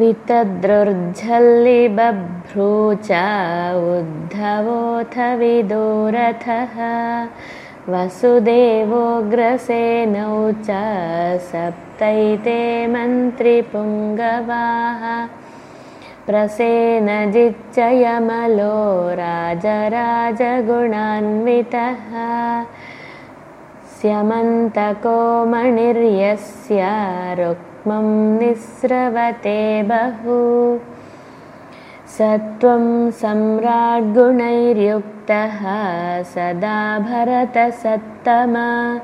वितद्रुर्झल्लिबभ्रू उद्धवोऽथ विदोरथः वसुदेवोऽग्रसेनौ च सप्तैते मन्त्रिपुङ्गवाः। प्रसेनजिच्चयमलो राजराजगुणान्वितः। स्यमन्तको मणिर्यस्य रुक्मं निःस्रवते बहु। स त्वं सम्राड्गुणैर्युक्तः सदा भरतसत्तमा।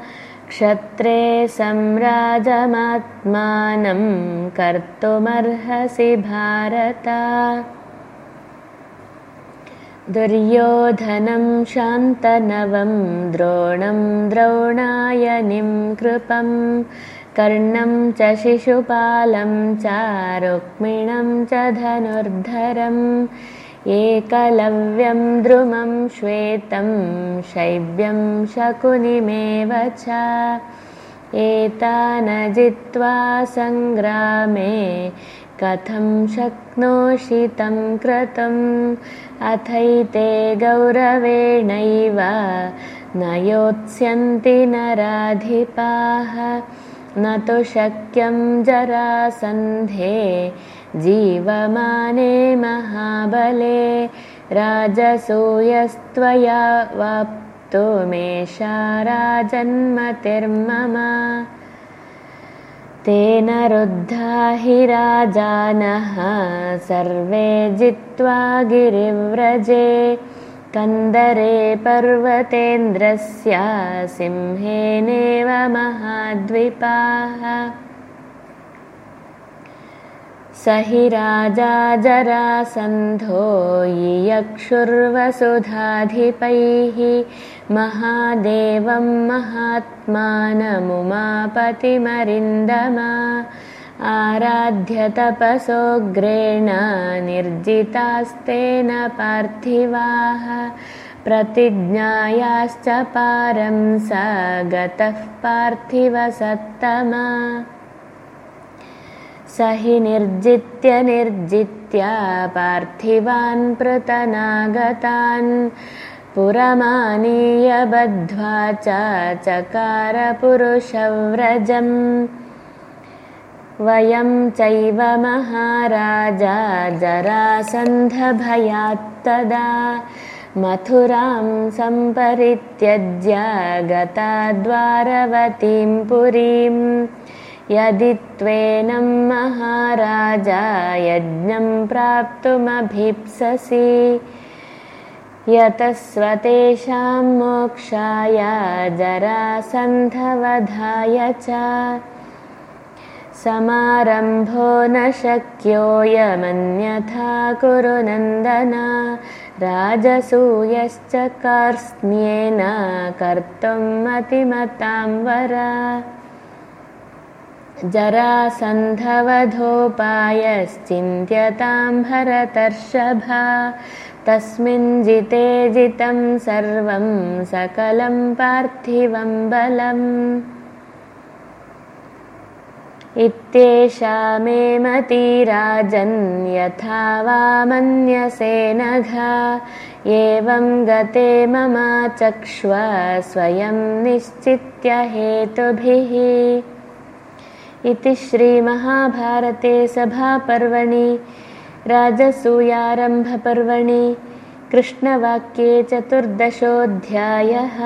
क्षत्रे सम्राजमात्मानं कर्तुमर्हसि भारत। दुर्योधनं शान्तनवं द्रोणं द्रोणायनिं कृपं कर्णं च शिशुपालं च रुक्मिणं च धनुर्धरम् एकलव्यं द्रुमं श्वेतं शैव्यं शकुनिमेव च एतानजित्वा सङ्ग्रामे कथं शक्नोषि तं क्रतुम्? अथैते गौरवेणैव न योत्स्यन्ति नराधिपाः न तु शक्यं जरासन्धे जीवमाने महाबले राजसूयस्त्वया वाप्तुमेषा राजन्मतिर्मम। तेन रुद्धा हि राजानः सर्वे जित्वा गिरिव्रजे कन्दरे पर्वतेन्द्रस्य सिंहेनेव महाद्विपाः। स हि राजा जरासन्धो यक्षुर्वसुधाधिपैः। महादेवं महात्मानमुमापतिमरिन्दमा आराध्यतपसोऽग्रेण निर्जितास्तेन पार्थिवाः प्रतिज्ञायाश्च पारं स गतः पार्थिवसत्तमा स हि निर्जित्य निर्जित्य पार्थिवान् पृतनागतान् पुरमानीय बद्ध्वा च चकारपुरुषव्रजम् वयं चैव महाराजा जरासन्धभयात्तदा मथुरां सम्परित्यज्य गता द्वारवतीं पुरीम् यदि त्वेनं महाराजा यज्ञं प्राप्तुमभीप्ससि यतस्वतेषां मोक्षाय जरासन्धवधाय च समारम्भो न शक्योऽयमन्यथा कुरु नन्दन राजसूयश्च कार्स्न्येन कर्तुं मतिमतां वर। जरासन्धवधोपायश्चिन्त्यतां भरतर्षभा तस्मिन् जिते जितं सर्वं सकलं पार्थिवं बलम् इत्येषा मे मतिराजन् यथा वा मन्यसे नघा। एवं गते मम चक्ष्व स्वयं निश्चित्य हेतुभिः। इति श्रीमहाभारते सभापर्वणि राजसूयारम्भपर्वणि कृष्णवाक्ये चतुर्दशोऽध्यायः